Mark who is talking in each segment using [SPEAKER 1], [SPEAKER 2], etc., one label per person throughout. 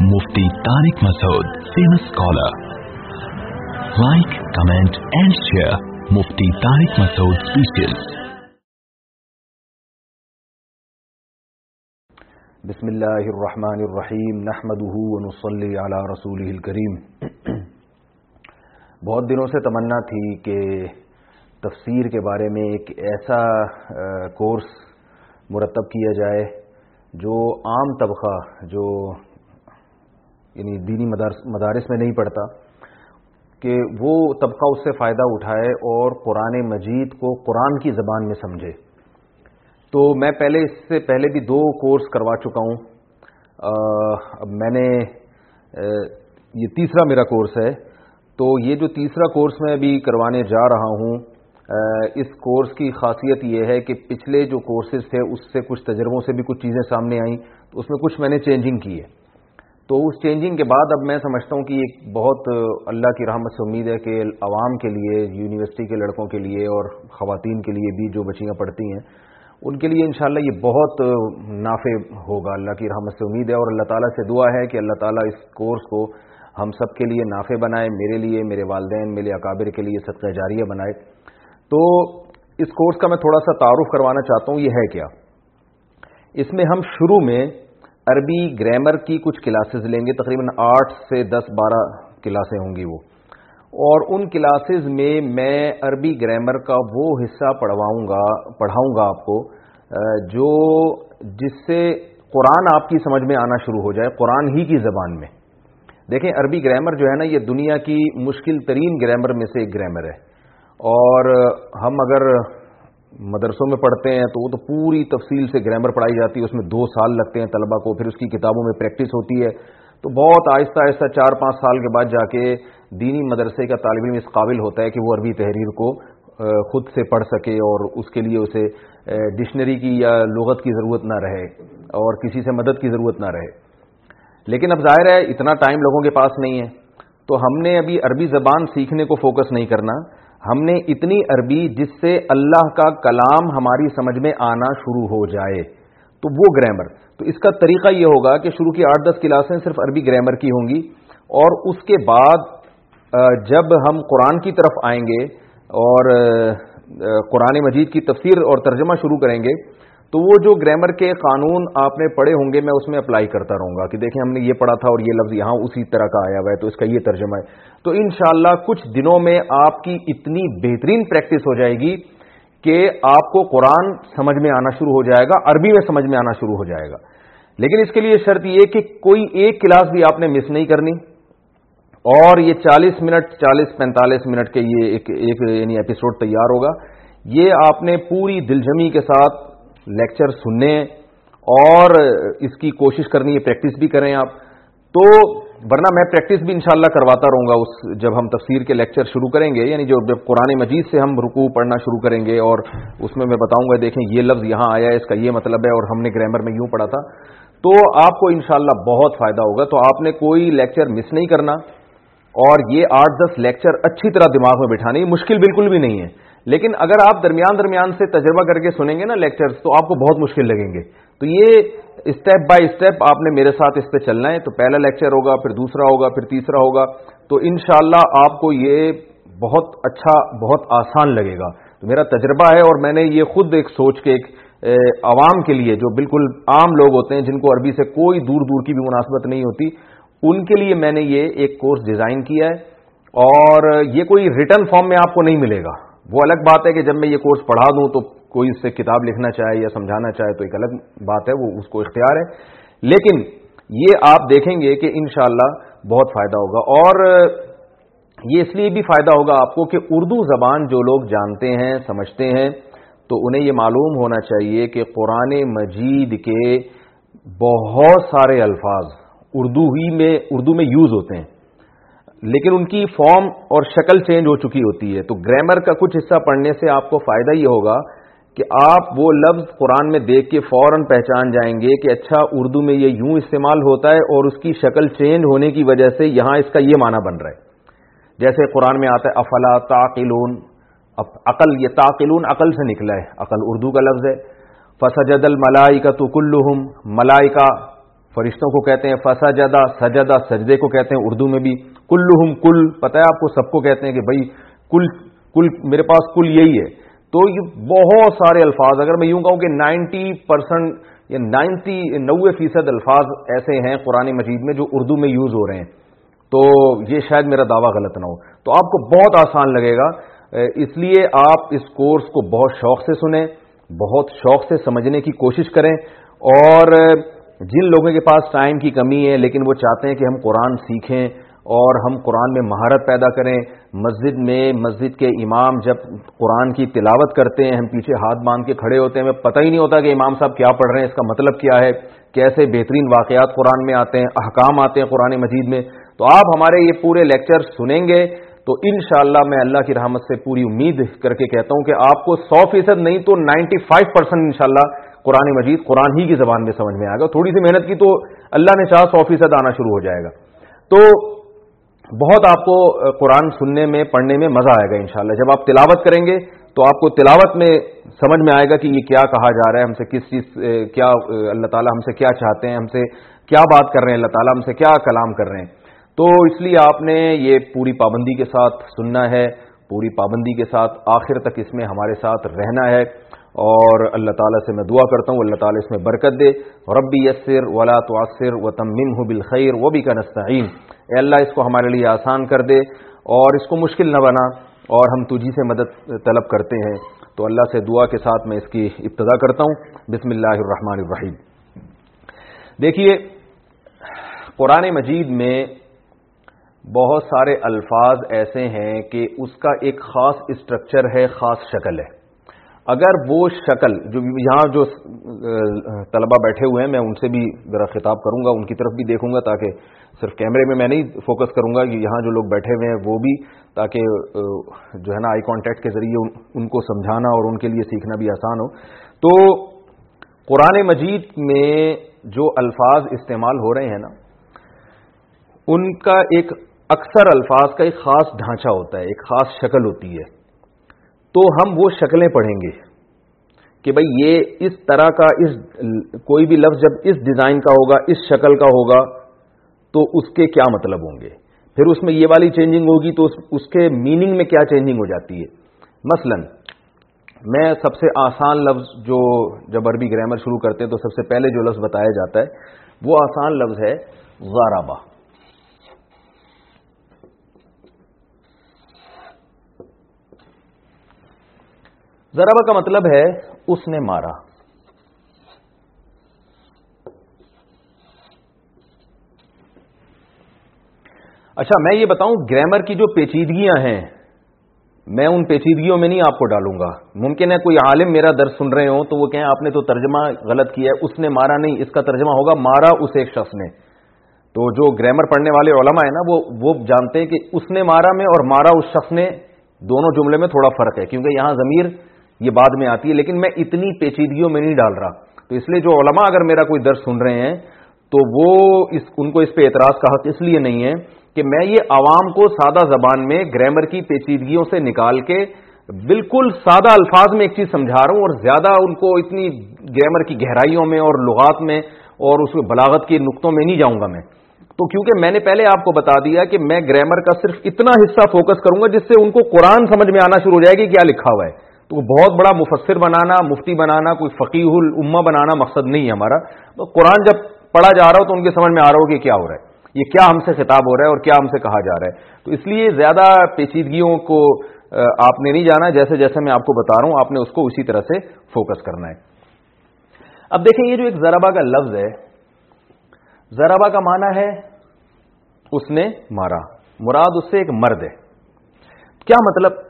[SPEAKER 1] Mufti Tariq Masood, famous scholar. Like, comment and share Mufti Tariq Masood speeches.
[SPEAKER 2] بسم اللہ الرحمن الرحیم نحمده ونصلي على رسوله الکریم بہت دنوں سے تمنا تھی کہ تفسیر کے بارے میں ایک ایسا کورس مرتب کیا جائے جو عام طبقہ جو یعنی دینی مدارس میں نہیں پڑھتا، کہ وہ طبقہ اس سے فائدہ اٹھائے اور قرآن مجید کو قرآن کی زبان میں سمجھے۔ تو میں پہلے اس سے پہلے بھی دو کورس کروا چکا ہوں۔ اب میں نے یہ تیسرا میرا کورس ہے۔ تو یہ جو تیسرا کورس میں ابھی کروانے جا رہا ہوں اس کورس کی خاصیت یہ ہے کہ پچھلے جو کورسز تھے، اس سے کچھ تجربوں سے بھی کچھ چیزیں سامنے آئیں۔ تو اس میں کچھ میں نے چینجنگ کی ہے۔ تو اس چینجنگ کے بعد اب میں سمجھتا ہوں کہ ایک بہت اللہ کی رحمت سے امید ہے کہ عوام کے لیے، یونیورسٹی کے لڑکوں کے لیے اور خواتین کے لیے بھی جو بچیاں پڑھتی ہیں، ان کے لیے انشاءاللہ یہ بہت نافع ہوگا۔ اللہ کی رحمت سے امید ہے اور اللہ تعالیٰ سے دعا ہے کہ اللہ تعالیٰ اس کورس کو ہم سب کے لیے نافع بنائے، میرے لیے، میرے والدین، میرے اکابر کے لیے صدقہ جاریہ بنائے۔ تو اس کورس کا میں تھوڑا سا تعارف کروانا چاہتا ہوں، یہ ہے کیا؟ اس میں ہم شروع میں عربی گرامر کی کچھ کلاسز لیں گے، تقریباً آٹھ سے دس، بارہ کلاسیں ہوں گی وہ۔ اور ان کلاسز میں میں عربی گرامر کا وہ حصہ پڑھواؤں گا، پڑھاؤں گا آپ کو جو جس سے قرآن آپ کی سمجھ میں آنا شروع ہو جائے، قرآن ہی کی زبان میں۔ دیکھیں، عربی گرامر جو ہے نا، یہ دنیا کی مشکل ترین گرامر میں سے ایک گرامر ہے۔ اور ہم اگر مدرسوں میں پڑھتے ہیں تو وہ تو پوری تفصیل سے گرامر پڑھائی جاتی ہے، اس میں دو سال لگتے ہیں طلبہ کو، پھر اس کی کتابوں میں پریکٹس ہوتی ہے۔ تو بہت آہستہ آہستہ چار پانچ سال کے بعد جا کے دینی مدرسے کا طالب علم اس قابل ہوتا ہے کہ وہ عربی تحریر کو خود سے پڑھ سکے اور اس کے لیے اسے ڈکشنری کی یا لغت کی ضرورت نہ رہے اور کسی سے مدد کی ضرورت نہ رہے۔ لیکن اب ظاہر ہے اتنا ٹائم لوگوں کے پاس نہیں ہے۔ تو ہم نے ابھی عربی زبان سیکھنے کو فوکس نہیں کرنا۔ ہم نے اتنی عربی جس سے اللہ کا کلام ہماری سمجھ میں آنا شروع ہو جائے، تو وہ گرامر۔ تو اس کا طریقہ یہ ہوگا کہ شروع کی آٹھ دس کلاسیں صرف عربی گرامر کی ہوں گی، اور اس کے بعد جب ہم قرآن کی طرف آئیں گے اور قرآن مجید کی تفسیر اور ترجمہ شروع کریں گے تو وہ جو گرامر کے قانون آپ نے پڑھے ہوں گے، میں اس میں اپلائی کرتا رہوں گا کہ دیکھیں ہم نے یہ پڑھا تھا اور یہ لفظ یہاں اسی طرح کا آیا ہوا ہے، تو اس کا یہ ترجمہ ہے۔ تو انشاءاللہ کچھ دنوں میں آپ کی اتنی بہترین پریکٹس ہو جائے گی کہ آپ کو قرآن سمجھ میں آنا شروع ہو جائے گا، عربی میں سمجھ میں آنا شروع ہو جائے گا۔ لیکن اس کے لیے شرط یہ کہ کوئی ایک کلاس بھی آپ نے مس نہیں کرنی۔ اور یہ چالیس منٹ، چالیس پینتالیس منٹ کے یہ ایک ایک یعنی ایپیسوڈ تیار ہوگا۔ یہ آپ نے پوری دلجمی کے ساتھ لیکچر سننے اور اس کی کوشش کرنی ہے پریکٹس بھی کریں آپ۔ تو ورنہ میں پریکٹس بھی انشاءاللہ کرواتا رہوں گا اس، جب ہم تفسیر کے لیکچر شروع کریں گے یعنی جو جب قرآن مجید سے ہم رکوع پڑھنا شروع کریں گے اور اس میں میں بتاؤں گا، دیکھیں یہ لفظ یہاں آیا ہے، اس کا یہ مطلب ہے اور ہم نے گرامر میں یوں پڑھا تھا۔ تو آپ کو انشاءاللہ بہت فائدہ ہوگا۔ تو آپ نے کوئی لیکچر مس نہیں کرنا اور یہ آٹھ دس لیکچر اچھی طرح دماغ میں بٹھانے، مشکل بالکل بھی نہیں ہے۔ لیکن اگر آپ درمیان درمیان سے تجربہ کر کے سنیں گے نا لیکچر تو آپ کو بہت مشکل لگیں گے۔ تو یہ اسٹیپ بائی اسٹیپ آپ نے میرے ساتھ اس پہ چلنا ہے۔ تو پہلا لیکچر ہوگا، پھر دوسرا ہوگا، پھر تیسرا ہوگا۔ تو انشاءاللہ اللہ آپ کو یہ بہت اچھا بہت آسان لگے گا۔ تو میرا تجربہ ہے اور میں نے یہ خود ایک سوچ کے ایک عوام کے لیے جو بالکل عام لوگ ہوتے ہیں، جن کو عربی سے کوئی دور دور کی بھی مناسبت نہیں ہوتی، ان کے لیے میں نے یہ ایک کورس ڈیزائن کیا ہے۔ اور یہ کوئی ریٹرن فارم میں آپ کو نہیں ملے گا۔ وہ الگ بات ہے کہ جب میں یہ کورس پڑھا دوں تو کوئی اس سے کتاب لکھنا چاہے یا سمجھانا چاہے تو ایک الگ بات ہے، وہ اس کو اختیار ہے۔ لیکن یہ آپ دیکھیں گے کہ انشاءاللہ بہت فائدہ ہوگا اور یہ اس لیے بھی فائدہ ہوگا آپ کو کہ اردو زبان جو لوگ جانتے ہیں، سمجھتے ہیں، تو انہیں یہ معلوم ہونا چاہیے کہ قرآن مجید کے بہت سارے الفاظ اردو ہی میں، اردو میں یوز ہوتے ہیں۔ لیکن ان کی فارم اور شکل چینج ہو چکی ہوتی ہے۔ تو گرامر کا کچھ حصہ پڑھنے سے آپ کو فائدہ یہ ہوگا کہ آپ وہ لفظ قرآن میں دیکھ کے فوراً پہچان جائیں گے کہ اچھا اردو میں یہ یوں استعمال ہوتا ہے اور اس کی شکل چینج ہونے کی وجہ سے یہاں اس کا یہ معنی بن رہا ہے۔ جیسے قرآن میں آتا ہے، افلا تاقلون۔ عقل، یہ تاقلون عقل سے نکلا ہے۔ عقل اردو کا لفظ ہے۔ فسجد الملائی کا تو کلحم ملائکا فرشتوں کو کہتے ہیں فسا جدہ سجدہ، سجدے کو کہتے ہیں، اردو میں بھی۔ کلہم کل، پتہ ہے آپ کو سب کو کہتے ہیں کہ بھائی، کل کل، میرے پاس کل یہی ہے۔ تو یہ بہت سارے الفاظ، اگر میں یوں کہوں کہ نائنٹی پرسینٹ یا نائنٹی نوے فیصد الفاظ ایسے ہیں قرآن مجید میں جو اردو میں یوز ہو رہے ہیں۔ تو یہ شاید میرا دعویٰ غلط نہ ہو۔ تو آپ کو بہت آسان لگے گا۔ اس لیے آپ اس کورس کو بہت شوق سے سنیں، بہت شوق سے سمجھنے کی کوشش کریں۔ اور جن لوگوں کے پاس ٹائم کی کمی ہے، لیکن وہ چاہتے ہیں کہ ہم قرآن سیکھیں اور ہم قرآن میں مہارت پیدا کریں۔ مسجد میں، مسجد کے امام جب قرآن کی تلاوت کرتے ہیں، ہم پیچھے ہاتھ باندھ کے کھڑے ہوتے ہیں، ہمیں پتہ ہی نہیں ہوتا کہ امام صاحب کیا پڑھ رہے ہیں، اس کا مطلب کیا ہے، کیسے بہترین واقعات قرآن میں آتے ہیں، احکام آتے ہیں قرآن مجید میں۔ تو آپ ہمارے یہ پورے لیکچر سنیں گے، تو انشاءاللہ میں اللہ کی رحمت سے پوری امید کر کے کہتا ہوں کہ آپ کو سو فیصد نہیں تو نائنٹی فائیو پرسینٹ ان قرآن مجید قرآن ہی کی زبان میں سمجھ میں آئے گا۔ تھوڑی سی محنت کی تو اللہ نے چاہ سو فیصد آنا شروع ہو جائے گا۔ تو بہت آپ کو قرآن سننے میں، پڑھنے میں مزہ آئے گا انشاءاللہ۔ جب آپ تلاوت کریں گے تو آپ کو تلاوت میں سمجھ میں آئے گا کہ یہ کیا کہا جا رہا ہے، ہم سے کس چیز، کیا، اللہ تعالیٰ ہم سے کیا چاہتے ہیں، ہم سے کیا بات کر رہے ہیں، اللہ تعالیٰ ہم سے کیا کلام کر رہے ہیں۔ تو اس لیے آپ نے یہ پوری پابندی کے ساتھ سننا ہے، پوری پابندی کے ساتھ آخر تک اس میں ہمارے ساتھ رہنا ہے۔ اور اللہ تعالیٰ سے میں دعا کرتا ہوں، اللہ تعالیٰ اس میں برکت دے۔ ربی یسر ولا توثر و تمن بالخیر، وہ بھی کا نستعین اے اللہ، اس کو ہمارے لیے آسان کر دے اور اس کو مشکل نہ بنا اور ہم تجھی سے مدد طلب کرتے ہیں۔ تو اللہ سے دعا کے ساتھ میں اس کی ابتدا کرتا ہوں۔ بسم اللہ الرحمن الرحیم۔ دیکھیے، قرآن مجید میں بہت سارے الفاظ ایسے ہیں کہ اس کا ایک خاص اسٹرکچر ہے، خاص شکل ہے۔ اگر وہ شکل جو یہاں جو طلبہ بیٹھے ہوئے ہیں، میں ان سے بھی ذرا خطاب کروں گا، ان کی طرف بھی دیکھوں گا تاکہ صرف کیمرے میں میں نہیں فوکس کروں گا کہ یہاں جو لوگ بیٹھے ہوئے ہیں، وہ بھی تاکہ جو ہے نا آئی کانٹیکٹ کے ذریعے ان کو سمجھانا اور ان کے لیے سیکھنا بھی آسان ہو۔ تو قرآن مجید میں جو الفاظ استعمال ہو رہے ہیں نا، ان کا ایک اکثر الفاظ کا ایک خاص ڈھانچہ ہوتا ہے، ایک خاص شکل ہوتی ہے۔ تو ہم وہ شکلیں پڑھیں گے کہ بھئی یہ اس طرح کا اس کوئی بھی لفظ جب اس ڈیزائن کا ہوگا، اس شکل کا ہوگا، تو اس کے کیا مطلب ہوں گے؟ پھر اس میں یہ والی چینجنگ ہوگی تو اس کے میننگ میں کیا چینجنگ ہو جاتی ہے؟ مثلا میں سب سے آسان لفظ جو جب عربی گرامر شروع کرتے ہیں تو سب سے پہلے جو لفظ بتایا جاتا ہے، وہ آسان لفظ ہے غارابہ ذرابہ کا مطلب ہے اس نے مارا۔ اچھا میں یہ بتاؤں، گرامر کی جو پیچیدگیاں ہیں، میں ان پیچیدگیوں میں نہیں آپ کو ڈالوں گا۔ ممکن ہے کوئی عالم میرا درد سن رہے ہوں تو وہ کہیں آپ نے تو ترجمہ غلط کیا ہے، اس نے مارا نہیں، اس کا ترجمہ ہوگا مارا اس ایک شخص نے۔ تو جو گرامر پڑھنے والے علماء ہیں نا، وہ وہ جانتے ہیں کہ اس نے مارا میں اور مارا اس شخص نے، دونوں جملے میں تھوڑا فرق ہے، کیونکہ یہاں ضمیر یہ بعد میں آتی ہے، لیکن میں اتنی پیچیدگیوں میں نہیں ڈال رہا۔ تو اس لیے جو علماء اگر میرا کوئی درد سن رہے ہیں، تو وہ اس، ان کو اس پہ اعتراض کا حق اس لیے نہیں ہے کہ میں یہ عوام کو سادہ زبان میں گرامر کی پیچیدگیوں سے نکال کے بالکل سادہ الفاظ میں ایک چیز سمجھا رہا ہوں اور زیادہ ان کو اتنی گرامر کی گہرائیوں میں اور لغات میں اور اس بلاغت کے نقطوں میں نہیں جاؤں گا میں۔ تو کیونکہ میں نے پہلے آپ کو بتا دیا کہ میں گرامر کا صرف اتنا حصہ فوکس کروں گا جس سے ان کو قرآن سمجھ میں آنا شروع ہو جائے گی کیا لکھا ہوا ہے۔ تو بہت بڑا مفسر بنانا، مفتی بنانا، کوئی فقیح الما بنانا مقصد نہیں ہے ہمارا۔ قرآن جب پڑھا جا رہا ہو تو ان کے سمجھ میں آ رہا ہو کہ کیا ہو رہا ہے۔ یہ کیا ہم سے خطاب ہو رہا ہے اور کیا ہم سے کہا جا رہا ہے۔ تو اس لیے زیادہ پیچیدگیوں کو آپ نے نہیں جانا، جیسے جیسے میں آپ کو بتا رہا ہوں، آپ نے اس کو اسی طرح سے فوکس کرنا ہے۔ اب دیکھیں، یہ جو ایک ذرابا کا لفظ ہے ذرابا کا معنی ہے اس نے مارا۔ مراد اس سے ایک مرد ہے۔ کیا مطلب؟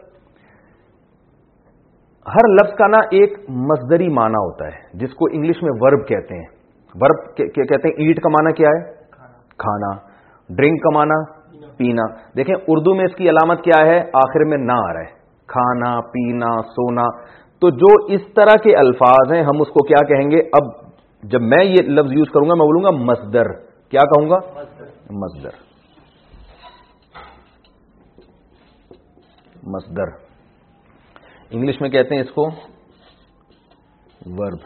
[SPEAKER 2] ہر لفظ کا نا ایک مزدری معنی ہوتا ہے، جس کو انگلش میں ورب کہتے ہیں۔ ورب کہتے ہیں ایٹ کا معنی کیا ہے؟ کھانا۔ ڈرنک کا معنی پینا۔ دیکھیں، اردو میں اس کی علامت کیا ہے؟ آخر میں نہ آ رہا ہے۔ کھانا، پینا، سونا۔ تو جو اس طرح کے الفاظ ہیں، ہم اس کو کیا کہیں گے؟ اب جب میں یہ لفظ یوز کروں گا، میں بولوں گا مزدر کیا کہوں گا؟ مزدر مزدر انگلش میں کہتے ہیں اس کو ورب۔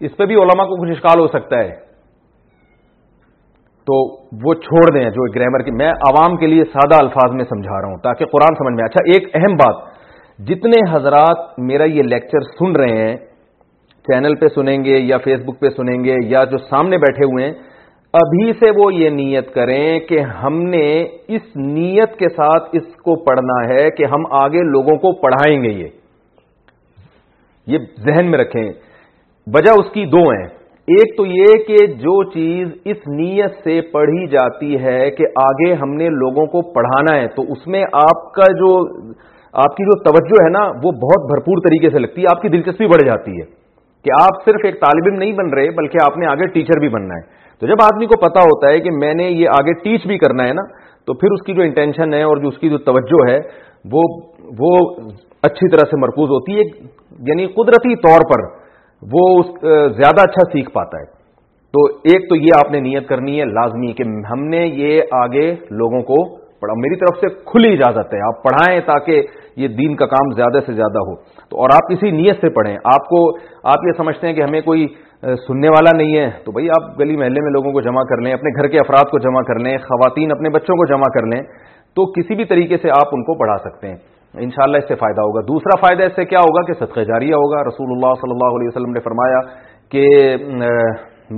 [SPEAKER 2] اس پہ بھی علماء کو کچھ اشکال ہو سکتا ہے۔ تو وہ چھوڑ دیں جو گرامر کی میں عوام کے لیے سادہ الفاظ میں سمجھا رہا ہوں تاکہ قرآن سمجھ میں اچھا ایک اہم بات۔ جتنے حضرات میرا یہ لیکچر سن رہے ہیں، چینل پہ سنیں گے یا فیس بک پہ سنیں گے یا جو سامنے بیٹھے ہوئے ہیں ابھی سے وہ یہ نیت کریں کہ ہم نے اس نیت کے ساتھ اس کو پڑھنا ہے کہ ہم آگے لوگوں کو پڑھائیں گے یہ۔ یہ ذہن میں رکھیں۔ وجہ اس کی دو ہیں۔ ایک تو یہ کہ جو چیز اس نیت سے پڑھی جاتی ہے کہ آگے ہم نے لوگوں کو پڑھانا ہے، تو اس میں آپ کا جو آپ کی جو توجہ ہے نا، وہ بہت بھرپور طریقے سے لگتی ہے۔ آپ کی دلچسپی بڑھ جاتی ہے کہ آپ صرف ایک طالب علم نہیں بن رہے، بلکہ آپ نے آگے ٹیچر بھی بننا ہے۔ تو جب آدمی کو پتا ہوتا ہے کہ میں نے یہ آگے ٹیچ بھی کرنا ہے نا، تو پھر اس کی جو انٹینشن ہے اور جو اس کی جو توجہ ہے، وہ وہ اچھی طرح سے مرکوز ہوتی ہے یعنی قدرتی طور پر وہ زیادہ اچھا سیکھ پاتا ہے۔ تو ایک تو یہ آپ نے نیت کرنی ہے، لازمی کہ ہم نے یہ آگے لوگوں کو پڑھا، میری طرف سے کھلی اجازت ہے، آپ پڑھائیں تاکہ یہ دین کا کام زیادہ سے زیادہ ہو۔ تو اور آپ کسی نیت سے پڑھیں، آپ کو، آپ یہ سمجھتے ہیں کہ ہمیں کوئی سننے والا نہیں ہے، تو بھائی آپ گلی محلے میں لوگوں کو جمع کر لیں، اپنے گھر کے افراد کو جمع کر لیں، خواتین اپنے بچوں کو جمع کر لیں، تو کسی بھی طریقے سے آپ ان کو پڑھا سکتے ہیں۔ انشاءاللہ اس سے فائدہ ہوگا۔ دوسرا فائدہ اس سے کیا ہوگا کہ صدقہ جاریہ ہوگا۔ رسول اللہ صلی اللہ علیہ وسلم نے فرمایا کہ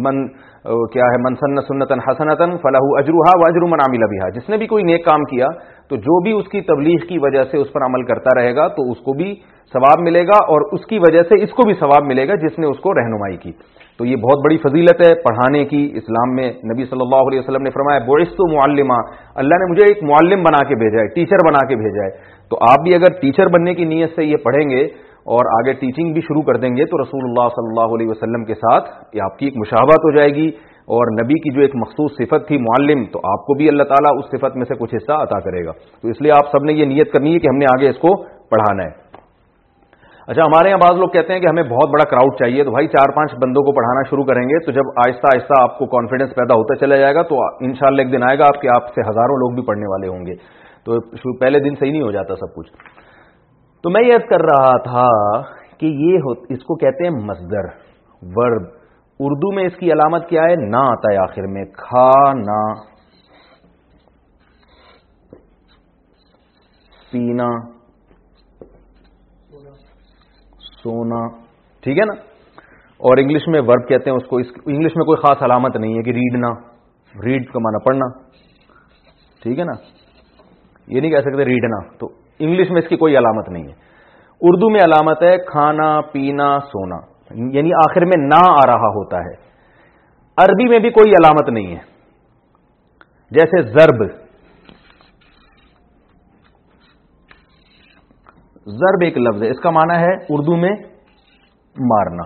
[SPEAKER 2] من کیا ہے؟ منسن سنتن حسنتن فلاح اجروہا و اجر من عامل ابھی جس نے بھی کوئی نیک کام کیا، تو جو بھی اس کی تبلیغ کی وجہ سے اس پر عمل کرتا رہے گا، تو اس کو بھی ثواب ملے گا اور اس کی وجہ سے اس کو بھی ثواب ملے گا جس نے اس کو رہنمائی کی۔ تو یہ بہت بڑی فضیلت ہے پڑھانے کی اسلام میں۔ نبی صلی اللہ علیہ وسلم نے فرمایا بوئست معلمہ اللہ نے مجھے ایک معلم بنا کے بھیجا ہے، ٹیچر بنا کے بھیجا ہے۔ تو آپ بھی اگر ٹیچر بننے کی نیت سے یہ پڑھیں گے اور آگے ٹیچنگ بھی شروع کر دیں گے تو رسول اللہ صلی اللہ علیہ وسلم کے ساتھ آپ کی ایک مشاہبت ہو جائے گی اور نبی کی جو ایک مخصوص صفت تھی معلم، تو آپ کو بھی اللہ تعالیٰ اس صفت میں سے کچھ حصہ عطا کرے گا۔ تو اس لیے آپ سب نے یہ نیت کرنی ہے کہ ہم نے آگے اس کو پڑھانا ہے۔ اچھا ہمارے یہاں بعض لوگ کہتے ہیں کہ ہمیں بہت بڑا کراؤڈ چاہیے، تو بھائی چار پانچ بندوں کو پڑھانا شروع کریں گے تو جب آہستہ آہستہ آپ کو کانفیڈینس پیدا ہوتا چلا جائے گا تو انشاءاللہ ایک دن آئے گا آپ کے آپ سے ہزاروں لوگ بھی پڑھنے والے ہوں گے۔ تو پہلے دن صحیح نہیں ہو جاتا سب کچھ۔ تو میں یہ کر رہا تھا کہ یہ اس کو کہتے ہیں مزدر ورب۔ اردو میں اس کی علامت کیا ہے؟ نہ آتا ہے آخر میں۔ کھا نہ پینا۔ سونا۔ ٹھیک ہے نا؟ اور انگلش میں ورب کہتے ہیں اس کو۔ انگلش میں کوئی خاص علامت نہیں ہے کہ ریڈنا۔ ریڈ کا مانا پڑھنا۔ ٹھیک ہے نا؟ یہ نہیں کہہ سکتے ریڈنا۔ تو انگلش میں اس کی کوئی علامت نہیں ہے۔ اردو میں علامت ہے کھانا، پینا، سونا۔ یعنی آخر میں نہ آ رہا ہوتا ہے۔ عربی میں بھی کوئی علامت نہیں ہے۔ جیسے زرب زرب ایک لفظ ہے۔ اس کا معنی ہے اردو میں مارنا۔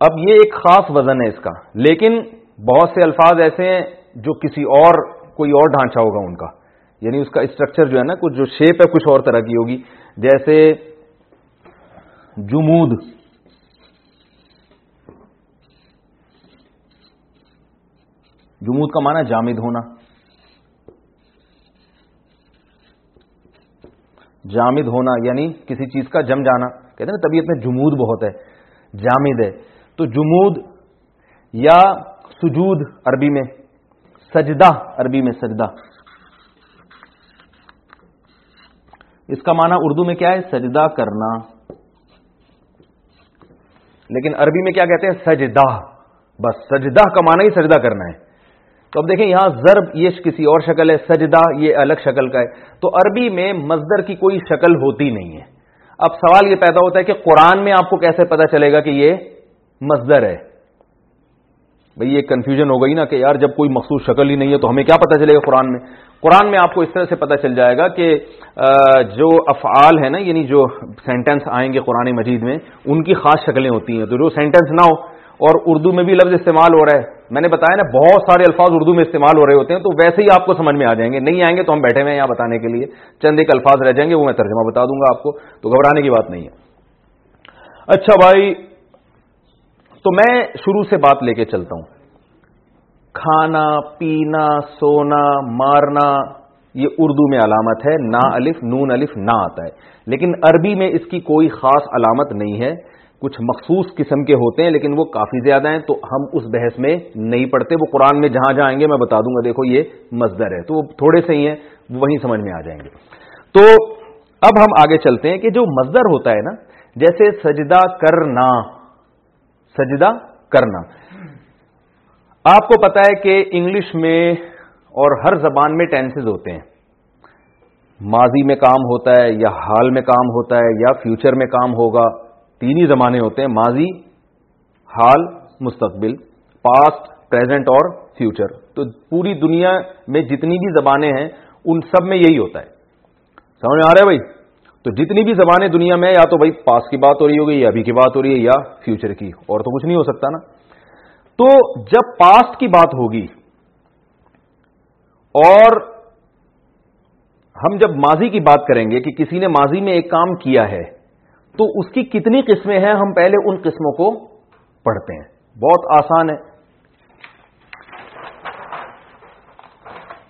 [SPEAKER 2] اب یہ ایک خاص وزن ہے اس کا۔ لیکن بہت سے الفاظ ایسے ہیں جو کسی اور، کوئی اور ڈھانچہ ہوگا ان کا۔ یعنی اس کا اسٹرکچر جو ہے نا، کچھ جو شیپ ہے، کچھ اور طرح کی ہوگی۔ جیسے جمود۔ جمود کا معنی جامد ہونا۔ جامد ہونا یعنی کسی چیز کا جم جانا۔ کہتے ہیں نا، طبیعت میں جمود بہت ہے، جامد ہے۔ تو جمود یا سجود عربی میں، سجدہ عربی میں سجدہ۔ اس کا معنی اردو میں کیا ہے؟ سجدہ کرنا۔ لیکن عربی میں کیا کہتے ہیں؟ سجدہ۔ بس سجدہ کا معنی ہی سجدہ کرنا ہے۔ تو اب دیکھیں یہاں ضرب یہ کسی اور شکل ہے، سجدہ یہ الگ شکل کا ہے۔ تو عربی میں مزدر کی کوئی شکل ہوتی نہیں ہے۔ اب سوال یہ پیدا ہوتا ہے کہ قرآن میں آپ کو کیسے پتا چلے گا کہ یہ مزدر ہے؟ بھئی یہ کنفیوژن ہو گئی نا کہ یار جب کوئی مخصوص شکل ہی نہیں ہے تو ہمیں کیا پتا چلے گا قرآن میں؟ قرآن میں آپ کو اس طرح سے پتا چل جائے گا کہ جو افعال ہے نا یعنی جو سینٹینس آئیں گے قرآن مجید میں، ان کی خاص شکلیں ہوتی ہیں۔ تو جو سینٹینس نہ ہو، اور اردو میں بھی لفظ استعمال ہو رہا ہے۔ میں نے بتایا نا، بہت سارے الفاظ اردو میں استعمال ہو رہے ہوتے ہیں، تو ویسے ہی آپ کو سمجھ میں آ جائیں گے۔ نہیں آئیں گے تو ہم بیٹھے ہوئے ہیں یہاں بتانے کے لیے۔ چند ایک الفاظ رہ جائیں گے، وہ میں ترجمہ بتا دوں گا آپ کو، تو گھبرانے کی بات نہیں ہے۔ اچھا بھائی تو میں شروع سے بات لے کے چلتا ہوں۔ کھانا، پینا، سونا، مارنا، یہ اردو میں علامت ہے۔ نا الف، نون الف نہ آتا ہے۔ لیکن عربی میں اس کی کوئی خاص علامت نہیں ہے۔ کچھ مخصوص قسم کے ہوتے ہیں، لیکن وہ کافی زیادہ ہیں۔ تو ہم اس بحث میں نہیں پڑھتے۔ وہ قرآن میں جہاں جہاں آئیں گے، میں بتا دوں گا۔ دیکھو، یہ مزدر ہے۔ تو وہ تھوڑے سے ہی ہیں وہیں سمجھ میں آ جائیں گے۔ تو اب ہم آگے چلتے ہیں کہ جو مزدر ہوتا ہے نا، جیسے سجدہ کرنا۔ سجدہ کرنا۔ آپ کو پتا ہے کہ انگلش میں اور ہر زبان میں ٹینسز ہوتے ہیں۔ ماضی میں کام ہوتا ہے یا حال میں کام ہوتا ہے یا فیوچر میں کام ہوگا تین ہی زمانے ہوتے ہیں۔ ماضی، حال، مستقبل پاسٹ پریزنٹ اور فیوچر تو پوری دنیا میں جتنی بھی زبانیں ہیں، ان سب میں یہی ہوتا ہے۔ سمجھ میں آ رہا ہے بھائی؟ تو جتنی بھی زبانیں دنیا میں یا تو بھائی پاس کی بات ہو رہی ہوگی یا ابھی کی بات ہو رہی ہے، یا فیوچر کی، اور تو کچھ نہیں ہو سکتا نا۔ تو جب پاسٹ کی بات ہوگی، اور ہم جب ماضی کی بات کریں گے کہ کسی نے ماضی میں ایک کام کیا ہے، تو اس کی کتنی قسمیں ہیں، ہم پہلے ان قسموں کو پڑھتے ہیں۔ بہت آسان ہے۔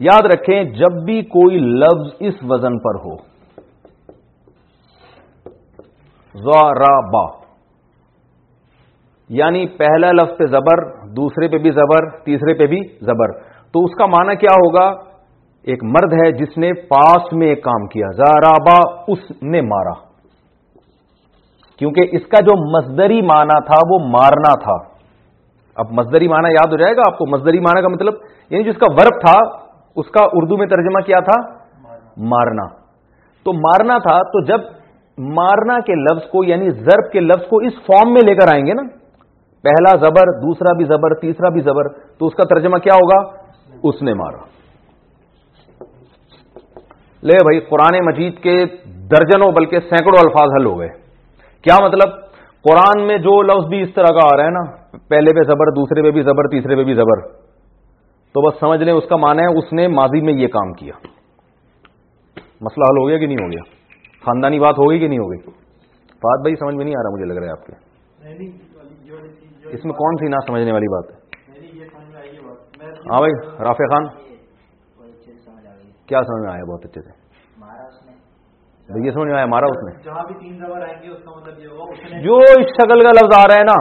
[SPEAKER 2] یاد رکھیں، جب بھی کوئی لفظ اس وزن پر ہو با یعنی پہلا لفظ پہ زبر دوسرے پہ بھی زبر تیسرے پہ بھی زبر. تو اس کا معنی کیا ہوگا؟ ایک مرد ہے جس نے پاس میں ایک کام کیا. زارابا اس نے مارا. کیونکہ اس کا جو مزدری معنی تھا وہ مارنا تھا. اب مزدری معنی یاد ہو جائے گا؟ آپ کو مزدری معنی کا مطلب یعنی جس کا ورب تھا اس کا اردو میں ترجمہ کیا تھا؟ مارنا. تو مارنا تھا تو جب مارنا کے لفظ کو یعنی ضرب کے لفظ کو اس فارم میں لے کر آئیں گے نا۔ پہلا زبر، دوسرا بھی زبر، تیسرا بھی زبر، تو اس کا ترجمہ کیا ہوگا؟ اس نے مارا۔ لے بھائی، قرآن مجید کے درجنوں بلکہ سینکڑوں الفاظ حل ہو گئے۔ کیا مطلب؟ قرآن میں جو لفظ بھی اس طرح کا آ رہا ہے نا، پہلے پہ زبر، دوسرے پہ بھی زبر، تیسرے پہ بھی زبر۔ تو بس سمجھ لیں اس کا معنی ہے اس نے ماضی میں یہ کام کیا۔ مسئلہ حل ہو گیا کہ نہیں ہو گیا؟ خاندانی بات ہوگی کہ نہیں ہوگی؟ بات بھائی سمجھ میں نہیں آ رہا مجھے لگ رہا ہے آپ کے اس میں کون سی نہ سمجھنے والی بات ہے؟ ہاں بھائی رافع خان۔ کیا سمجھ میں آیا بہت اچھے سے؟ یہ سمجھ میں آیا مارا اس نے۔ مطلب جو اس شکل کا لفظ آ رہا ہے نا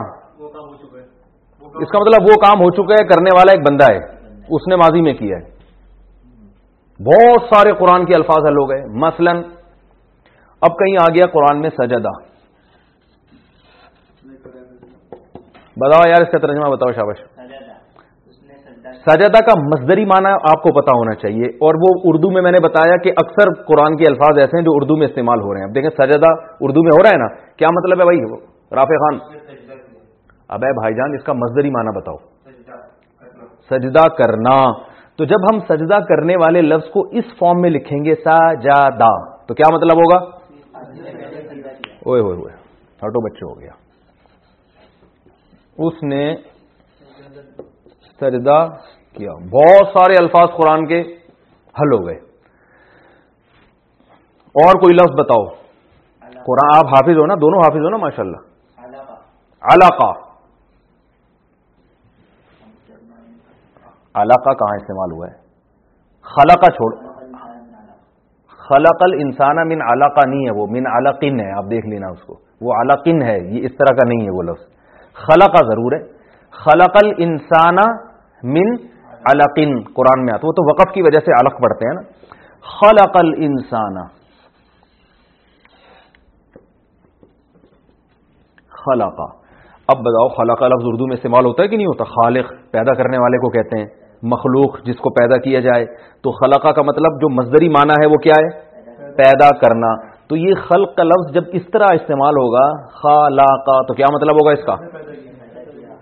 [SPEAKER 2] اس کا مطلب وہ کام ہو چکا ہے کرنے والا ایک بندہ ہے۔ اس نے ماضی میں کیا ہے۔ بہت سارے قرآن کے الفاظ حل ہو گئے۔ مثلا اب کہیں آ گیا قرآن میں سجدہ۔ بتاؤ یار اس کا ترجمہ بتاؤ شابش سجدہ۔ کا مزدری معنی آپ کو پتا ہونا چاہیے۔ اور وہ اردو میں میں نے بتایا کہ اکثر قرآن کے الفاظ ایسے ہیں جو اردو میں استعمال ہو رہے ہیں۔ اب دیکھیں سجدہ اردو میں ہو رہا ہے نا؟ کیا مطلب ہے بھائی؟ رافع خان۔ اب بھائی جان اس کا مزدری معنی بتاؤ۔ سجدہ کرنا۔ تو جب ہم سجدہ کرنے والے لفظ کو اس فارم میں لکھیں گے سجادہ تو کیا مطلب ہوگا؟ اوے ہوئے ہوئے، ہٹو بچے ہو گیا۔ اس نے سجدہ کیا۔ بہت سارے الفاظ قرآن کے حل ہو گئے۔ اور کوئی لفظ بتاؤ۔ قرآن، آپ حافظ ہو نا؟ دونوں حافظ ہو نا؟ ماشاء اللہ علاقہ۔ علاقہ کہاں استعمال ہوا ہے؟ خلاقہ چھوڑ خلق الانسان من علاقہ نہیں ہے وہ، من علاقن ہے، آپ دیکھ لینا اس کو۔ وہ علاقن ہے، یہ اس طرح کا نہیں ہے وہ لفظ۔ خلقہ ضرور ہے۔ خلق الانسان من علقن، قرآن میں آتا وہ تو وقف کی وجہ سے علق پڑھتے ہیں نا۔ خلق الانسان خلقا اب بتاؤ خلق لفظ اردو میں استعمال ہوتا ہے کہ نہیں ہوتا؟ خالق پیدا کرنے والے کو کہتے ہیں۔ مخلوق جس کو پیدا کیا جائے، تو خلقہ کا مطلب جو مزدری معنی ہے وہ کیا ہے؟ پیدا کرنا۔ تو یہ خلق کا لفظ جب اس طرح استعمال ہوگا خلاقہ تو کیا مطلب ہوگا اس کا؟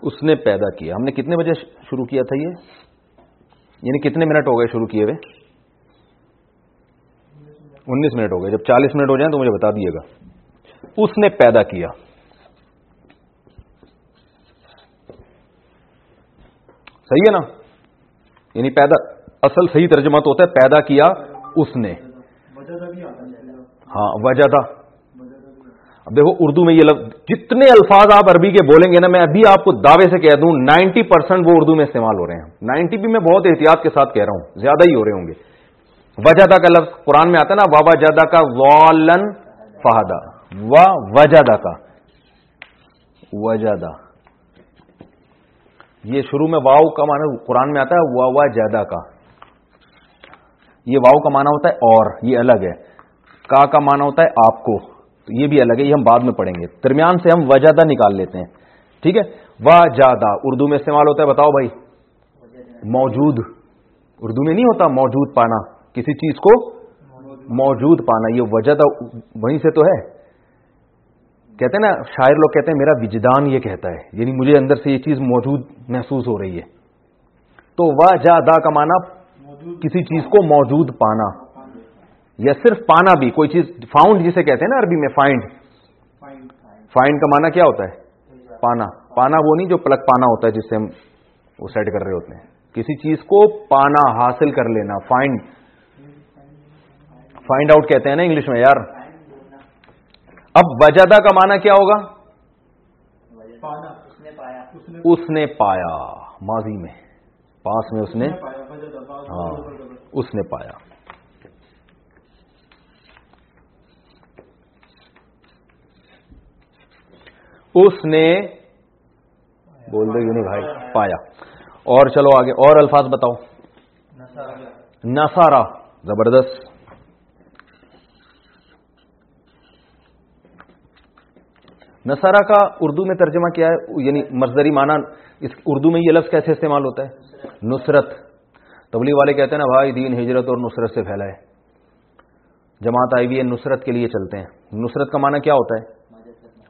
[SPEAKER 2] اس نے پیدا کیا۔ ہم نے کتنے بجے شروع کیا تھا یہ؟ یعنی کتنے منٹ ہو گئے شروع کیے ہوئے؟ انیس منٹ ہو گئے۔ جب چالیس منٹ ہو جائیں تو مجھے بتا دیے گا۔ اس نے پیدا کیا۔ صحیح ہے نا؟ یعنی پیدا اصل صحیح ترجمہ تو ہوتا ہے پیدا کیا اس نے۔ ہاں وجہ اب دیکھو اردو میں یہ لفظ جتنے الفاظ آپ عربی کے بولیں گے نا میں ابھی آپ کو دعوے سے کہہ دوں نائنٹی پرسینٹ وہ اردو میں استعمال ہو رہے ہیں۔ نائنٹی بھی میں بہت احتیاط کے ساتھ کہہ رہا ہوں زیادہ ہی ہو رہے ہوں گے۔ وجادہ کا لفظ قرآن میں آتا ہے نا وابا جادہ کا والن فہدا و وجادہ کا۔ وجدہ۔ یہ شروع میں واؤ کا معنی قرآن میں آتا ہے، وا وا جیدا کا۔ یہ واؤ کا معنی ہوتا ہے اور، یہ الگ ہے۔ کا کا معنی ہوتا ہے آپ کو تو یہ بھی الگ ہے، یہ ہم بعد میں پڑھیں گے۔ درمیان سے ہم وجادہ نکال لیتے ہیں۔ ٹھیک ہے؟ وجادہ اردو میں استعمال ہوتا ہے، بتاؤ بھائی۔ موجود۔ اردو میں نہیں ہوتا موجود پانا، کسی چیز کو موجود پانا، یہ وجہ وہیں سے تو ہے۔ کہتے ہیں نا، شاعر لوگ کہتے ہیں، میرا وجدان یہ کہتا ہے. یعنی مجھے اندر سے یہ چیز موجود محسوس ہو رہی ہے۔ تو وہ جا کا مانا کسی چیز کو موجود پانا، یا صرف پانا بھی، کوئی چیز فاؤنڈ جسے کہتے ہیں نا عربی میں فائنڈ فائنڈ کا کیا ہوتا ہے؟ پانا۔ پانا وہ نہیں جو پلک پانا ہوتا ہے جس سے ہم وہ سیٹ کر رہے ہوتے ہیں۔ کسی چیز کو پانا، حاصل کر لینا فائنڈ فائنڈ آؤٹ کہتے ہیں نا انگلش میں، یار۔ اب وجدہ کا معنی کیا ہوگا؟ اس نے پایا. ماضی میں. پاس میں اس نے ہاں. اس نے پایا. اس نے بول دے نہیں بھائی. پایا. اور چلو آگے. اور الفاظ بتاؤ. نسارا زبردست. نصارہ کا اردو میں ترجمہ کیا ہے یعنی مزدری معنی، اس اردو میں یہ لفظ کیسے استعمال ہوتا ہے؟ نصرت۔ تبلیغ والے کہتے ہیں نا، بھائی دین ہجرت اور نصرت سے پھیلا ہے۔ جماعت آئی ہوئی ہے، نصرت کے لیے چلتے ہیں۔ نصرت کا معنی کیا ہوتا ہے؟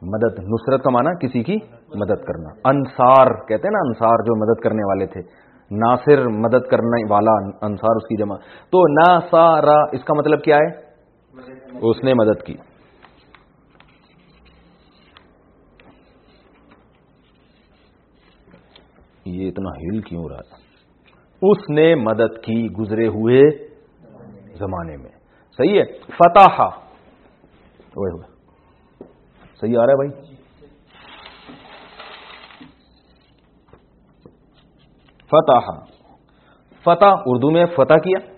[SPEAKER 2] مدد۔ نصرت کا معنی کسی کی مدد کرنا۔ انصار کہتے ہیں نا، انصار جو مدد کرنے والے تھے۔ ناصر مدد کرنے والا انصار اس کی جمع تو ناسارا اس کا مطلب کیا ہے؟ اس نے مدد کی۔ یہ اتنا ہل کیوں رہا ہے اس نے مدد کی گزرے ہوئے زمانے میں۔ صحیح ہے؟ فتح صحیح آ رہا ہے بھائی؟ فتح فتح اردو میں فتح کیا؟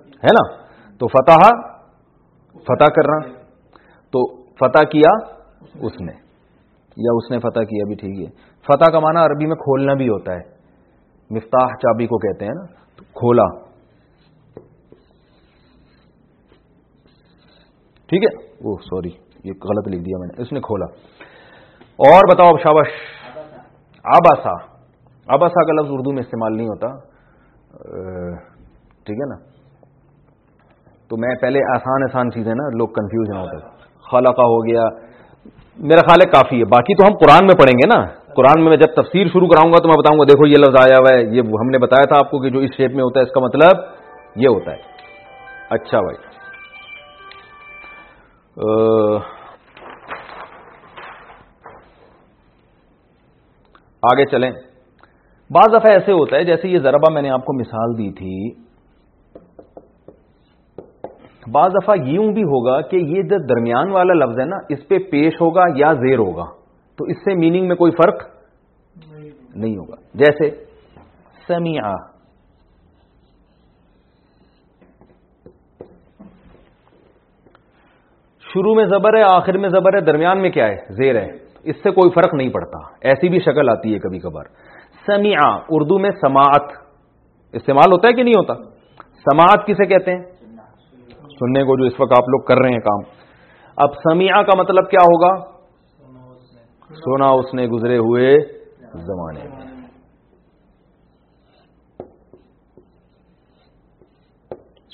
[SPEAKER 2] ہے نا؟ تو فتح فتح کرنا۔ تو فتح کیا؟ اس نے۔ یا اس نے فتح کیا بھی ٹھیک ہے۔ فتح کا معنی عربی میں کھولنا بھی ہوتا ہے۔ مفتاح چابی کو کہتے ہیں نا کھولا۔ ٹھیک ہے؟ وہ سوری، یہ غلط لکھ دیا میں نے۔ اس نے کھولا۔ اور بتاؤ اب شابش آباسا آباسا کا لفظ اردو میں استعمال نہیں ہوتا۔ ٹھیک ہے نا؟ تو میں پہلے آسان آسان چیزیں نا، لوگ کنفیوژ نہ ہوتے۔ خالہ کا ہو گیا میرا خیال ہے کافی ہے۔ باقی تو ہم قرآن میں پڑھیں گے نا۔ قرآن میں میں جب تفسیر شروع کراؤں گا تو میں بتاؤں گا، دیکھو یہ لفظ آیا ہوا ہے، یہ ہم نے بتایا تھا آپ کو کہ جو اس شیپ میں ہوتا ہے، اس کا مطلب یہ ہوتا ہے۔ اچھا بھائی۔ آگے چلیں۔ بعض دفعہ ایسے ہوتا ہے، جیسے یہ ذربا میں نے آپ کو مثال دی تھی بعض دفعہ یوں بھی ہوگا کہ یہ جو درمیان والا لفظ ہے نا، اس پہ پیش ہوگا یا زیر ہوگا۔ تو اس سے میننگ میں کوئی فرق نہیں ہوگا۔ جیسے سمیا شروع میں زبر ہے، آخر میں زبر ہے، درمیان میں کیا ہے؟ زیر ہے۔ اس سے کوئی فرق نہیں پڑتا۔ ایسی بھی شکل آتی ہے کبھی کبھار۔ سمیا اردو میں سماعت۔ استعمال ہوتا ہے کہ نہیں ہوتا؟ سماعت کسے کہتے ہیں؟ سننے کو جو اس وقت آپ لوگ کر رہے ہیں کام۔ اب سمیا کا مطلب کیا ہوگا؟ سونا اس نے گزرے ہوئے زمانے میں۔